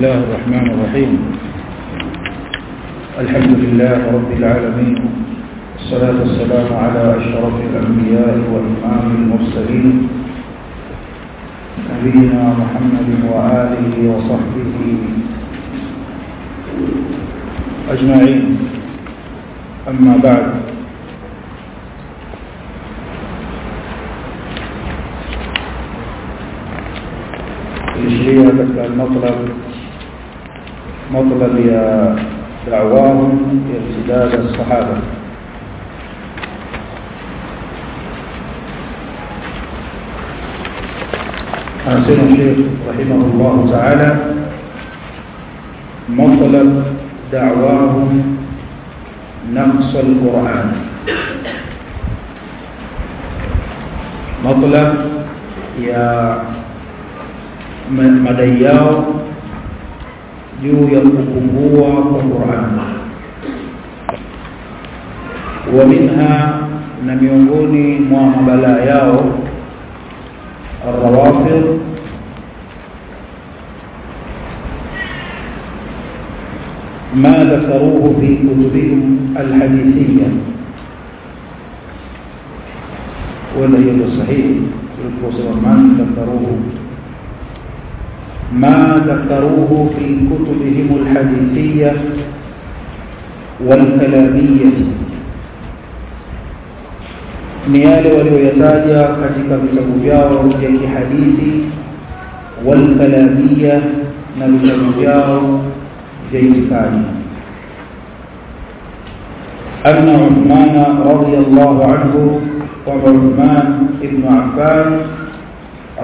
الله الرحمن الرحيم الحمد لله رب العالمين الصلاة والسلام على أشرف الأنبياء وإمام المرسلين نبينا محمد وآله وصحبه أجمعين أما بعد الإشرية katika المطلب مطلب دعواهم ارتداد الصحابة. أنسان الشيخ رحمه الله تعالى مطلب دعواهم نقص القرآن. مطلب يا yao juu ya kupungua kwa Qur'an wa minha na miongoni mwa mabala yao الروافض ما ذكروه في كتبهم الحديثية ولا هي صحيح ما ذكروه ما ذكروه في كتبهم الحديثية والكلامية نيال وليتاجى كتب كتب جاو جاك حديثي. والكلامية نبي نبتب جاو جيتاجى أن عثمان رضي الله عنه وعثمان ابن عفان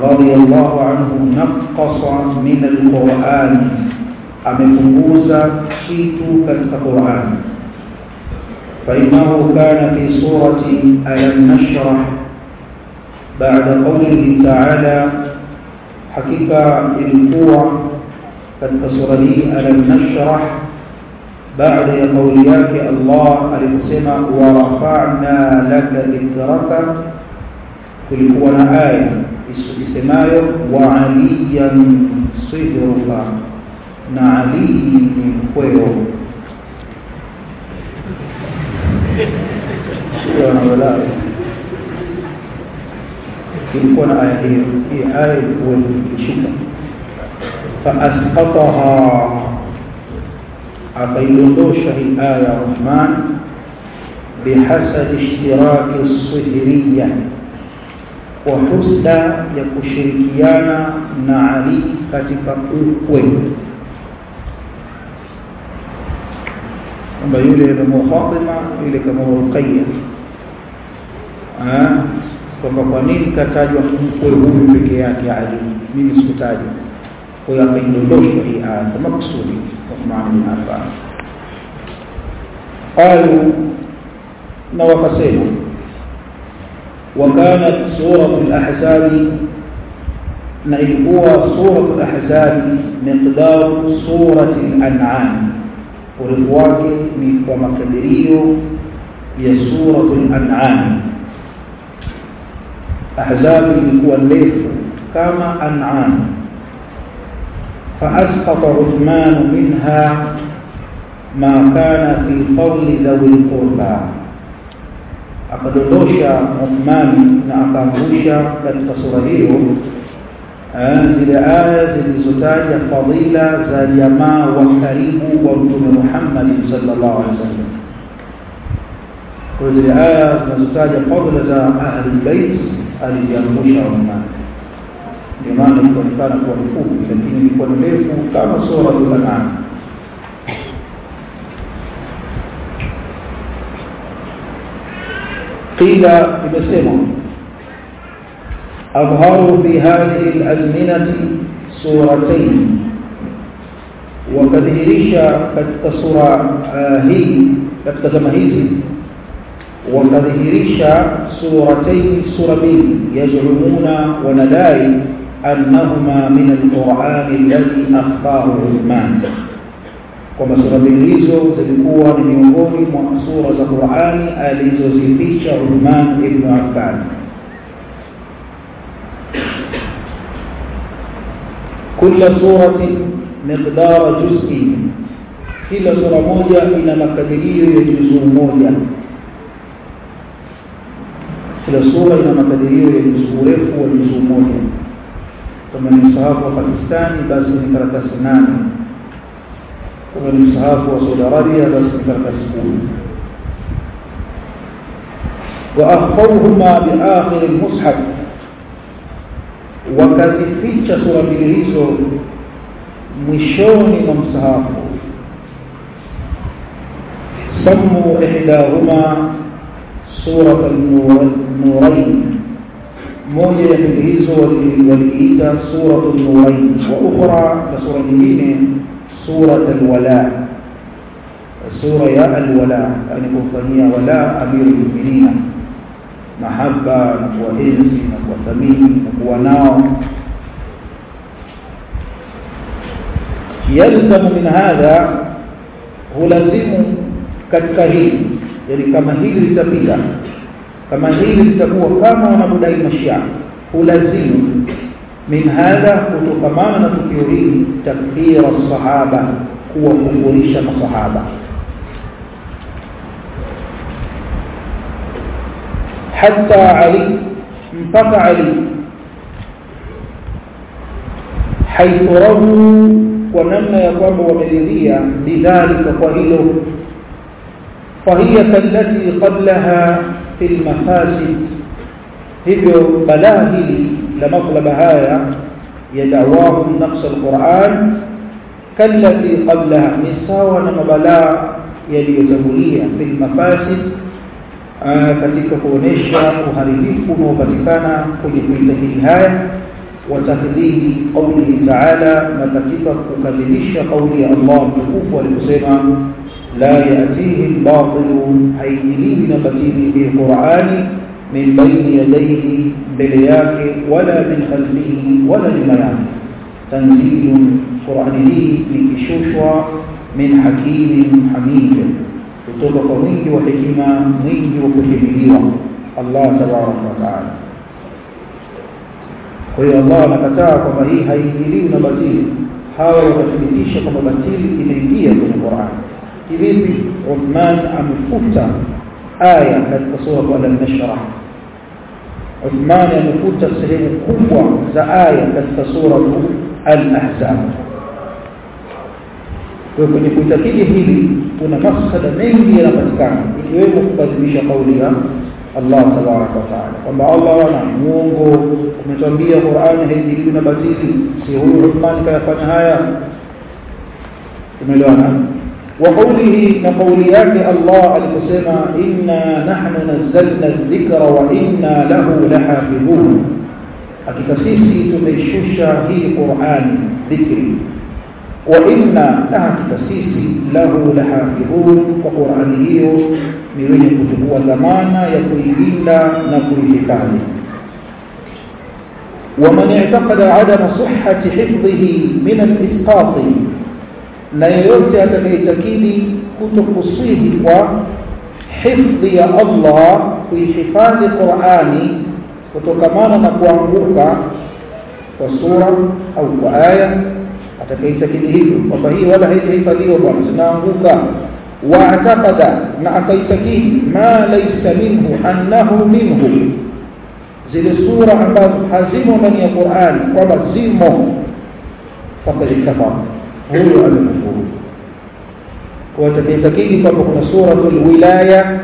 رضي الله عنه نقص من القرآن. amepunguza kitu katika Qur'an فإنه كان في سورة ألم نشرح. بعد قوله تعالى ilikuwa katika sura hii ألم نشرح. بعد قول yake Allah aliposema ورفعنا لك ذكرك. kulikuwa na aya isemayo wa aliyan sidruka na ali ni mkweo ilikuwa na aya hiyo hii aya ilikuwa ikishika faasqataha akaidondosha hii aya Uthman bihasadi ishtiraki sihriya kwa husda ya kushirikiana na Ali katika ukwe. Kwamba yule kama Fatima yule kama Ruqayya. Kwamba kwa nini katajwa mkwe huyu peke yake Ali? Mimi sikutajwa kwa hiyo akaidondoshwa hii aya kwa makusudi qalu na wakasema وكانت سورة الأحزاب نعيبوها سورة الأحزاب مقدار سورة الأنعام. ورفواك ومكدريو هي سورة الأنعام. أحزاب هو الليل كما أنعام. فأسقط عثمان منها ما كان في قول ذوي القربى. Akadondosha Uthmani na akaangusha katika sura hiyo zile aya zilizotaja fadhila za jamaa wa karibu wa Mtume Muhammad sallallahu alaihi wasallam. Kwa zile aya zinazotaja fadhila za ahli bait aliziangusha Uthman. Ndio maana ilionekana kuwa mfupi, lakini ilikuwa ndefu kama sura al-An'am. قيل بسمه أظهروا في هذه الأزمنة سورتين وكذهرش كالتصورة هي كالتزمهيز وكذهرش سورتين سورتين يزعمون ونداي أنهما من القرآن الذي عثمان. kwamba sura mbili hizo zilikuwa ni miongoni mwa sura za Qur'ani alizozificha Uthman ibn Affan كل سورة miqdara juz'i kila sura moja ina makadirio ya juzuu moja kila sura ina makadirio ya juzuu urefu wa juzuu moja kama ni msahafu wa Pakistani basi ni karatasi nane ومن إسهاف وصدرانيا بسكتر كسبون وأخفوهما بآخر المصحف. وكذفيتش سورة بلغيسو مشوني من إسهاف سموا إحداهما سورة النورين. موجة بلغيسو والإيدا سورة النورين. وأخرى لسورة بلغيسو سورة الولاء. سورة يا الولاء. يعني كفانية ولاء أمير المؤمنين. محبة وإنس وثمين وناو يلزم من هذا هو لازم كتكهين يعني كما هي لتبيلا كما هي لتبوا كما هي المشياء هو لازم من هذا وتقمان نتكيري تكفير الصحابة هو مقوريش الصحابة حتى علي انتفع علي. حيث رضوا ونما يقوم ومليذية بذلك قليله فهي التي قبلها في المفاسد هذه بلاهي la ya dawahu naqs alquran kallati qablaha ni sawa na mabalaa yaliyotangulia fil mafasid katika kuonesha uharibifu unaopatikana kwenye kuitakidi haya وتكذيب قوله تعالى نتكيف كذبش قول الله مكوف ولكسما لا يأتيه الباطل هيدلي نبتيه بالقرآن من بين يديه بلياك ولا من خلفه ولا لبيانه تنزيل قرآنيه من الشوشوى من حكيم حميد. وطبق منك وحكيم منك وكشفه الله تبارك وتعالى. قل الله نكتا كما هي هي هيكلي نبتيل حاول تثبتيش كما بتيل هي من القرآن. كذلك عثمان أم الفتة آية كانت تصورة ولم نشرح عثمان يفوت سهم كبوة زآية كتك الأحزاب. ويقول يفوتكي هذه كنا مصد من هي لبتكان يقول بذبش قولها الله تبارك وتعالى. وما الله وأنا موغو ومن تنبيه القرآن هذه كنا سيهون عثمان كيفان هايا كما لو وقوله كقوليات الله المسلمة إنا نحن نزلنا الذكر وإنا له لحافظون. حقيقة سيسي تمشوشا هي قرآن ذكري وإنا حقيقة سيسي له لحافظون. وقرآن هي من هو زمانا يكون إلا نقول حكامي ومن اعتقد عدم صحة حفظه من الإسقاط na yeyote atakayetakidi kutokusihi kwa hifdhi ya Allah kuihifadhi Qur'ani kutokamana na kuanguka kwa sura au kwa aya atakayetakidi hivyo kwamba hii wala haijahifadhiwa bwana zinaanguka واعتقد ma laysa minhu annahu minhu zile sura ambazo hazimo ndani ya Qur'an kwamba zimo faqad kafara huyo amekufuru kwa atakayetakidi kwamba kuna suratul wilaya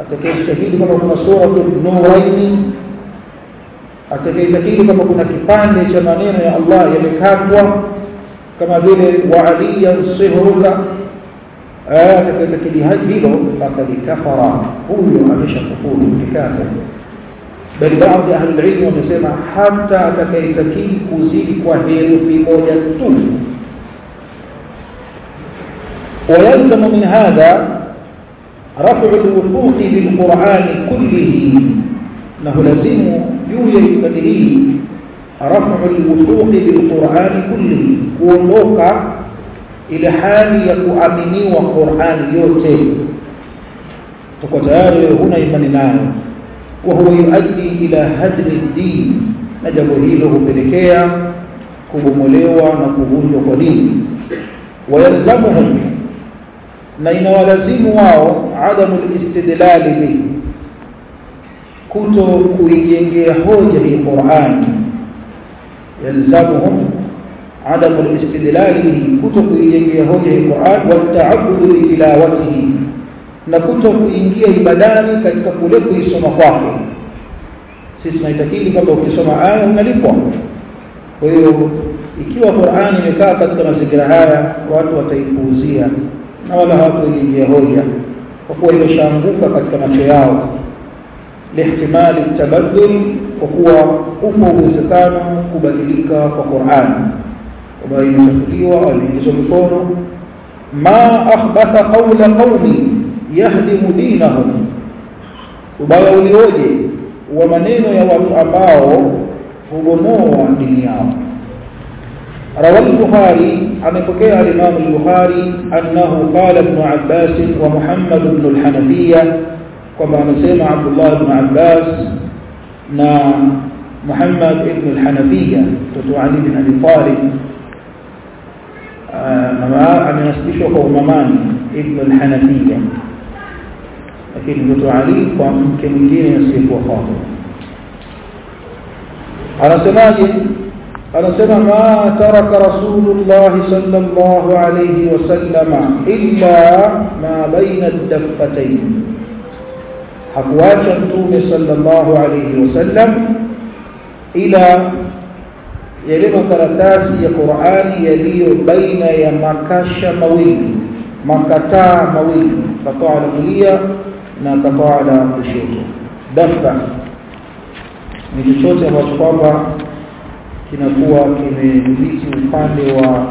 atakayetakidi kwamba kuna suratul nuraini atakayetakidi kwamba kuna kipande cha maneno ya Allah yamekatwa kama vile wa aliya sihruka atakayetakidi hilo faqad kafara huyo ameshakufuru kikafir bali baadhi ya ahli ilmu wamesema hata atakayetakidi kuzidi kwa herufi moja tu ويلزم من هذا رفع الوثوق بالقرآن كله. أنه لازم يوجد بدليل رفع الوثوق بالقرآن كله. ووفوق إلى حال يتؤمني وقرآن يوتي تقول هنا إيمان وهو يؤدي إلى هدم الدين. نجب هيله بركيا كبوموليوا نكبوليو قليل ويلزمهم na inawalazimu wao adamu listidlali bihi kuto kuijengea hoja hii Qur'ani yalzamuhum adamu al-istidlal bihi kuto kuijengea hoja hii Qur'an wa ta'abbudu bi tilawatihi na kuto kuingia ibadani katika kule kuisoma kwake. Sisi tunaitakidi kwamba ukisoma aya unalipwa. Kwa hiyo ikiwa Qur'ani imekaa katika mazingira haya watu wataipuuzia na wala hawatoingia hoja kwa kuwa imeshaanguka katika macho yao lihtimali tabaddul kwa kuwa upo uwezekano kubadilika kwa Qur'an ambayo imechukuliwa au imeingizwa mikono ma akhbatha qawla qaumi yahdimu dinahum ubaya ulioje wa maneno ya watu ambao hubomoa dini yao روى البخاري عن فقيه الإمام البخاري أنه قال ابن عباس ومحمد بن الحنفية كما نسمع عبد الله بن عباس نا محمد بن الحنفية تتو علي بن أبي طالب. آه، مما ان نستشهد ومامان ابن الحنفية. لكن تتو علي فممكن مين يسيب وفاته أنا سمعت أنا ما ترك رسول الله صلى الله عليه وسلم إلا ما بين الدفتين. حقواتا طول صلى الله عليه وسلم إلى يلين كرتاس قرآن يلي بين يا مكاشا مويل مكتا مويل تقع على كلية ما تقع على الشيطان دفة. من الشوطة kinakuwa kimemiliki upande wa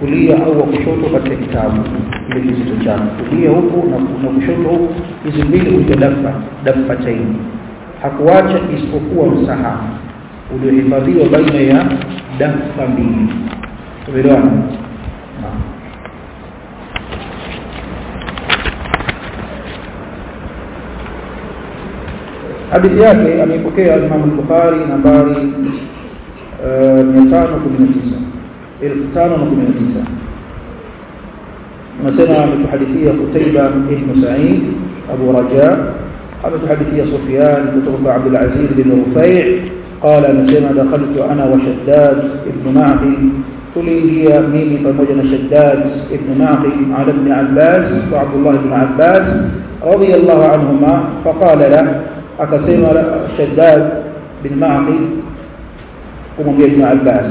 kulia au wa kushoto katika kitabu kile kizito chake. Kulia huku na, kushoto huku hizo mbili huitwa dafa dafa chaini hakuacha isipokuwa msahafu uliohifadhiwa baina ya dafa mbili. Umeelewana hadithi yake amepokea Imam al-Bukhari nambari 1519 نسمع متحدثي قتيبة بن سعيد أبو رجاء. متحدثي سفيان بن عبد العزيز بن رفيع. قال نسمع دخلت أنا وشداد بن معبي تلي هي ميمي فموجنا شداد بن معبي على ابن عباس وعبد الله بن عباس رضي الله عنهما. فقال له أكسيم شداد بن معبي قوم يا الباس.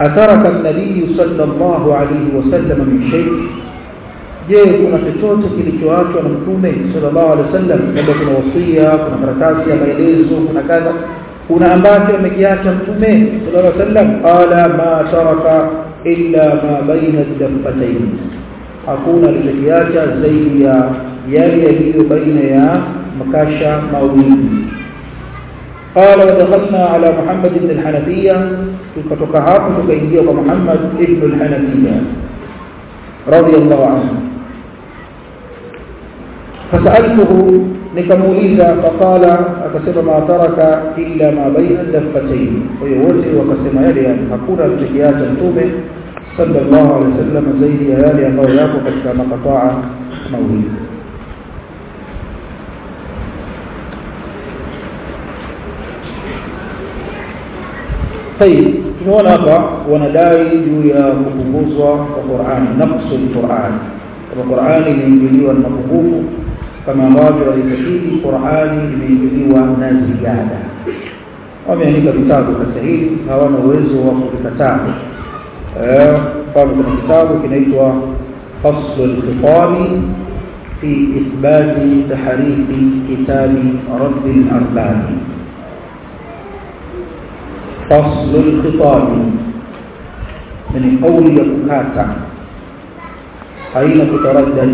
أترك النبي صلى الله عليه وسلم من شيء؟ جيه كنا تتوت في لكواته صلى الله عليه وسلم. كنا كنا وصية كنا ما يليزه كنا كذا. كنا أماته من كياته صلى الله عليه وسلم. قال ما ترك إلا ما بين الدفتين أكون لكياته زي يا يلي بين يا مكاشا موين قال ودخلنا على محمد بن الحنفية. فتكهات تكيدية محمد ابن الحنفية. رضي الله عنه. فسألته نكموليزا فقال أكسب ما ترك إلا ما بين الدفتين. ويوزي وقسم يليا أكون الجهيات التوبة صلى الله عليه وسلم زيدي يليا قوياك قسم قطاع موليزا طيب tunaona hapa wanadai juu ya kupunguzwa kwa Qur'an naqsu al-Qur'an kama Qur'an imeingiliwa na mapungufu kama ambavyo walitakidi Qur'an imeingiliwa na ziada wameandika vitabu katika hili hawana uwezo wa kuvikataa eh kama kuna kitabu kinaitwa fasl al-khitab fi ithbat tahrif kitab rabb al-arbab فصل الخطاب من قول يكاتا حين تتردد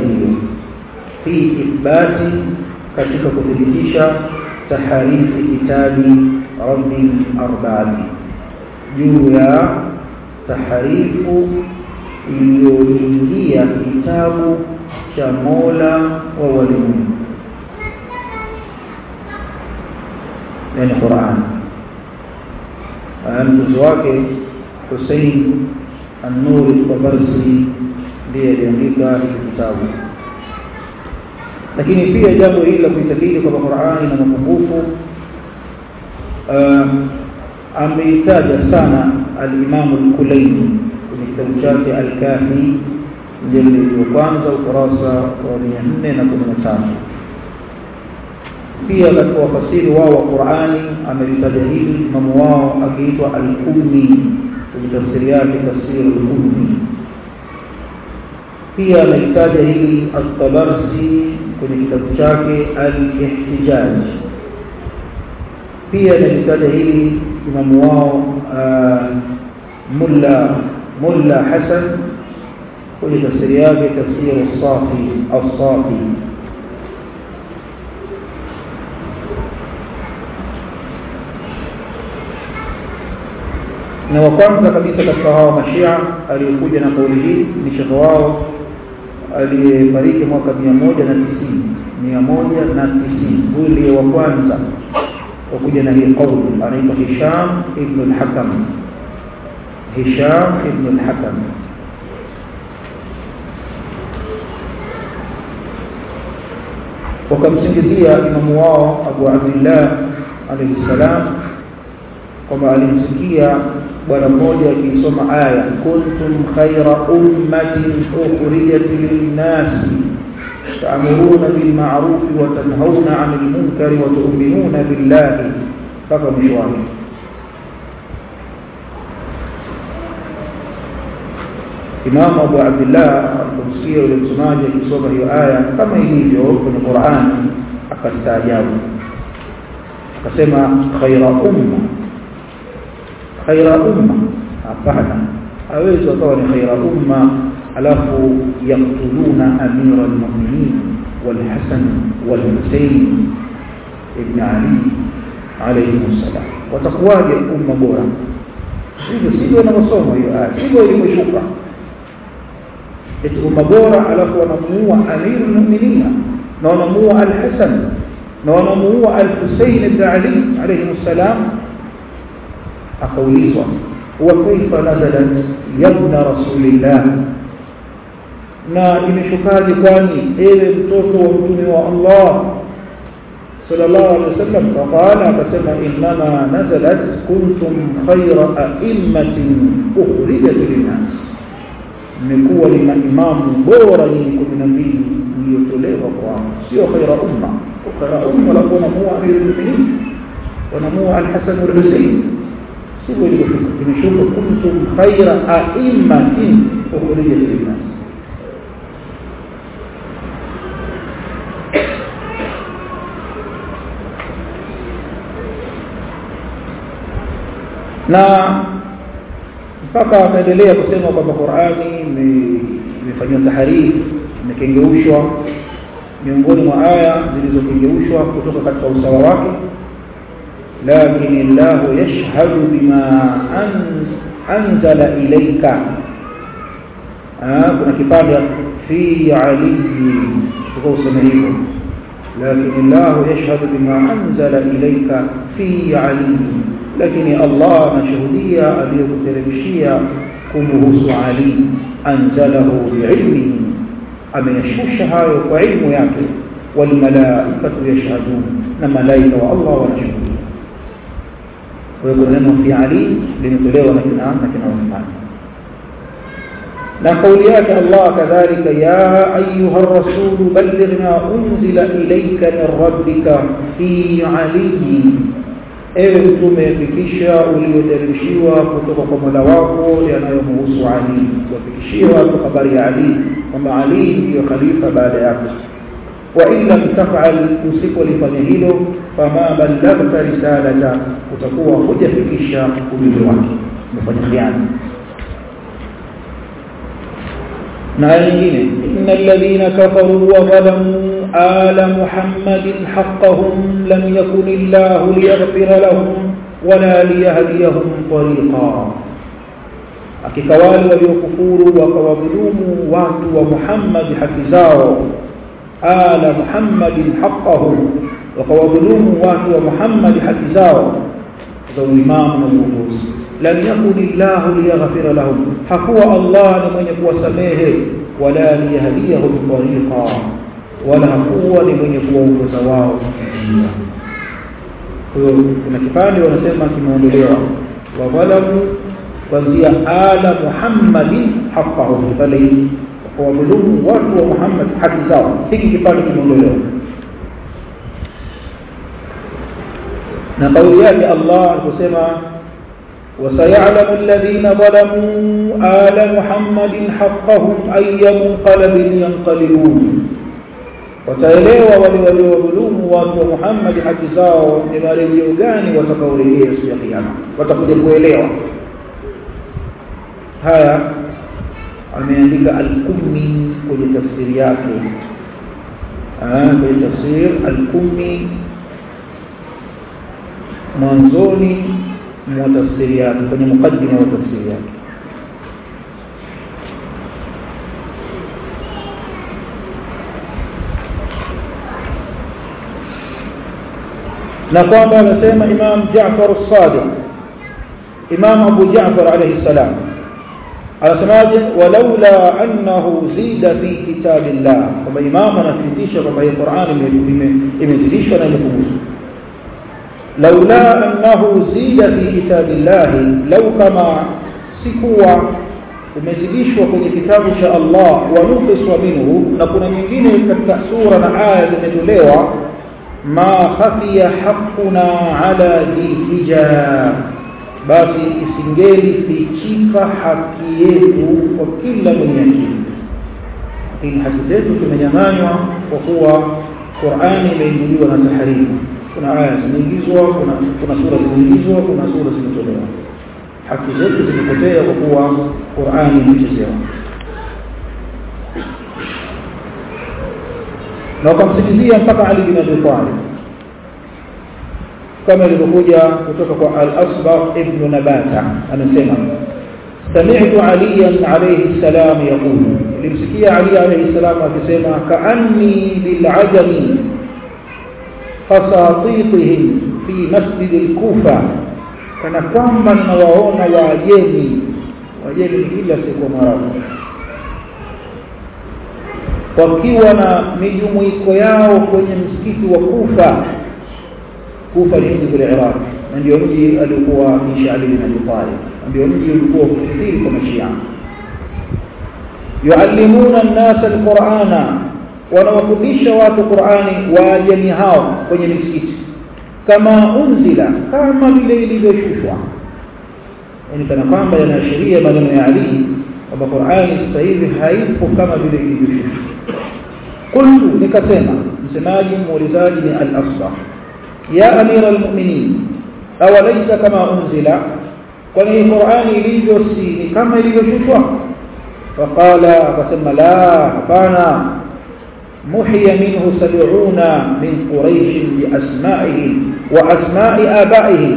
في إثبات katika kuthibitisha taharifi kitabi rabbil arbabi juu ya taharifu iliyoingia kitabu cha Mola wa walimwengu yani Qur'an وأن مزواك حسين النور الطبرسي ليه جميل في الكتاب لكن في أجابة إلا في تكيلي القرآن قرآن إنما مقوف آه، أم يتاج سانا الإمام الكليم من التوجات الكافي جلد وقامز القراصة ومن يهنين كم نتاجه pia katika wafasiri wao wa Qur'ani amelitaja hili imamu wao akiitwa al-Qummi kwenye tafsiri yake tafsiri al-Qummi pia amelitaja hili at-Tabarsi kwenye kitabu chake al-Ihtijaj pia amelitaja hili imamu wao Mulla Mulla Hasan kwenye tafsiri yake tafsiri as-Safi as-Safi na wa kwanza kabisa katika hao mashia aliyokuja na kauli hii ni shekhe wao aliyefariki mwaka 190 190 huyu ndiye wa kwanza wakuja na hii kauli. Anaitwa Hisham ibn al-Hakam. Hisham ibn al-Hakam. Wakamsingizia imamu wao Abu Abdullah alayhi salam kwamba alimsikia bwana mmoja akisoma aya kuntum khayra ummatin ukhrijat lin-nas ta'muruna bil ma'ruf wa tanhauna 'anil munkari wa tu'minuna billahi mpaka mwisho wake Imam Abu Abdullah aliposikia yule msomaji akisoma hiyo aya kama ilivyo kwenye Qur'an akastaajabu akasema khayra umma خير أمة. أفهم أويس وطول خير أمة؟ ألف يقتلون أمير المؤمنين والحسن والحسين ابن علي عليه السلام. وتقوى الأمة بورا. سيدي سيدي أنا وصوم أيها آت سيدي أيها مشوفة الأمة بورا ألف ونموه أمير المؤمنين. ونموه الحسن. ونموه الحسين ابن علي عليه السلام. Akaulizwa wa kaifa nazalat yabna rasulillah na imeshukaje kwani ewe mtoto wa mtume wa Allah sallallahu alaihi wasallam faqala akasema inma nazalat kuntum khayra a'immatin ukhrijat linnas mmekuwa ni maimamu bora nyinyi 12 mliotolewa kwa sio khayra umma khayra umma la kuna muwa amirul mu'minin wanamua al-Hasan wal-Husayn kimeshuka kuntum khaira a'immatin ukhrijat linnas na mpaka akaendelea kusema kwamba Qur'ani imefanywa tahariri imekengeushwa. Miongoni mwa aya zilizokengeushwa kutoka katika usawa wake لكن الله يشهد بما أنزل إليك. آه، كنا كتابة في علي. شخص مريكم لكن الله يشهد بما أنزل إليك في علي. لكن الله مشهدية أبيض تلمشية كمهوس علي؟ أنزله بعلمه. أمن الشهشها وعلم يعطي والملائكة يشهدون. نعم، نملائك والله ورجمه kwa hiyo neno fi Ali limetolewa na kina na kina Uthman na kauli yake Allah kadhalika ya ayuha ar-rasul balligh ma unzila ilayka min rabbika fi alihi ewe mtume fikisha ulioteremshiwa kutoka kwa Mola wako yanayomhusu Ali wafikishie watu habari ya Ali kwamba Ali ndiyo khalifa baada yako وإن لم تفعل يوسف لفني فما بلغت رسالتك وتكون حجفكش قبل وقتك مفني خيانة. نعيين إن الذين كفروا وظلموا آل محمد حقهم لم يكن الله ليغفر لهم ولا ليهديهم طريقا. akikawali waliokufuru wakawadhulumu watu wa Muhammad haki آل محمد حقه. وقوظلوم واتو ومحمد حق زاو. ذو الإمام والمقوص لم يكن الله ليغفر لهم حقوى الله لمن يكوى سميه ولا ليهديه طريقا ولا حقوا لمن يكوى مزواه كما كفاني ونسيما كما نريد وظلموا وزي آل محمد حقه. فليه هو بدون ورد ومحمد حتى زاوة تيجي في قارة المملوك نقول يا الله الحسنى وسيعلم الذين ظلموا آل محمد حقهم أي منقلب ينقلبون. وتأليوا ولولي وظلوم واتوا محمد حتى زاوة إلى رجيوغان وتقول إليه سبيقيا وتقول إليه هذا ameandika al-Kummi kwenye tafsiri yake kwenye tafsir al-Kummi mwanzoni mwa tafsiri yake kwenye mukaddima wa tafsiri yake na kwamba amesema Imam Jaafar as-Sadiq Imam Abu Jaafar alayhi salam anasemaje walaula annahu zida fi kitabillah kwamba imam anathibitisha kwamba hii Qur'an imezidishwa na imepunguzwa laula annahu zida fi kitabillah law kama sikuwa umezidishwa kwenye kitabu cha Allah wa nuqiswa minhu na kuna nyingine katika sura na aya zimetolewa ma khafiya haqquna ala dhil basi isingeli fichika haki yetu kwa kila mwenye akili. Lakini haki zetu zimenyang'anywa kwa kuwa Qur'ani imeingiliwa na taharimu kuna aya zimeingizwa kuna kuna sura zimeingizwa kuna sura zimetolewa. Haki zetu zimepotea kwa kuwa Qur'ani imechezewa na wakamsikizia mpaka Ali bin Abi Talib كما يقول كتبه الاصبغ ابن نباته أنا اسمع سمعت عليا عليه السلام يقول لمسكي علي عليه السلام اكسمع كاني بالعجم فساطيطه في مسجد الكوفه كان كما نراهم يا اجني اجني إلى سكمره wakiwa na mijumuiko yao kwenye msikiti wa Kufa Kufa ni mji kule Iraq na ndio mji alikuwa Isha Ali bin Abi Talib ndio mji ulikuwa ukithiri kwa Mashia yuallimuna an-nas al-Qur'ana wanawafundisha watu Qur'ani wajami hao kwenye misikiti kama unzila kama vile ilivyoshushwa yani kana kwamba yanaashiria maneno ya Ali kwamba Qur'ani sasa hivi haipo kama vile ilivyoshushwa qultu nikasema msemaji muulizaji ni al-Asbah يا أمير المؤمنين أو ليس كما أنزل؟ قال القران لذوسي كما لذوسوا فقال فسمى لا فانا محي منه سبعون من قريش بأسمائه وأسماء آبائه.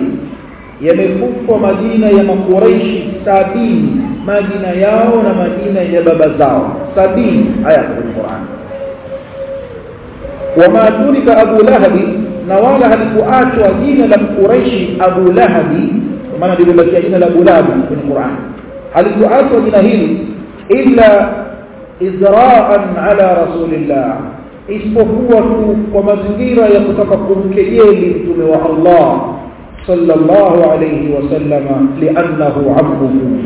يمفوا مدينة يا قريش 70 مدينة ياون مدينة يا بابا زاو 70 آيات القرآن. وما ذلك أبو لهب na wala halikuachwa jina la Quraishi Abu Lahabi maana limebakia jina la Abu Lahab kwenye Qur'an halikuachwa jina hili illa izra'an ala rasulillah isipokuwa tu kwa mazingira ya kutaka kumkejeli mtume wa Allah sallallahu alayhi wasallama li'annahu abduhu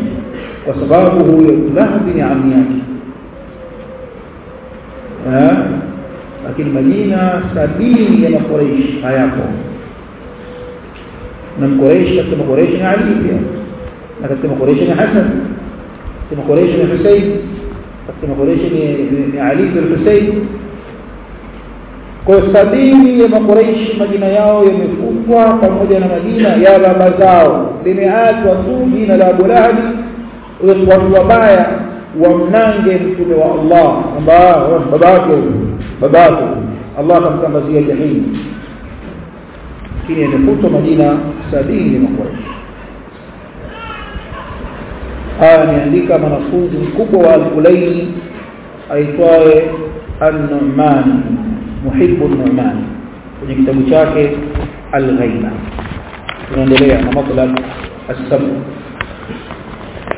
kwa sababu huyo Lahab ni ammi yake lakini majina sabini ya makoreishi hayapo na mkoreishi katika makoreishi ni Ali pia na katika makoreishi ni Hassan katika makoreishi ni Hussein katika makoreishi ni, Ali bin Hussein kwa sabini ya makoreishi majina yao yamefutwa pamoja na majina ya baba zao limeachwa tu jina la Abu Lahab watu wabaya wamnange mtume wa Allah kwamba babake babake Allah akamtangazia jahili lakini yamefutwa majina sabini ya Quraysh haya ameandika mwanafunzi mkubwa wa al-Kulaini aitwaye An-Nu'man Muhibbu An-Nu'man kwenye kitabu chake Al-Ghaiba tunaendelea na matlab as-sabr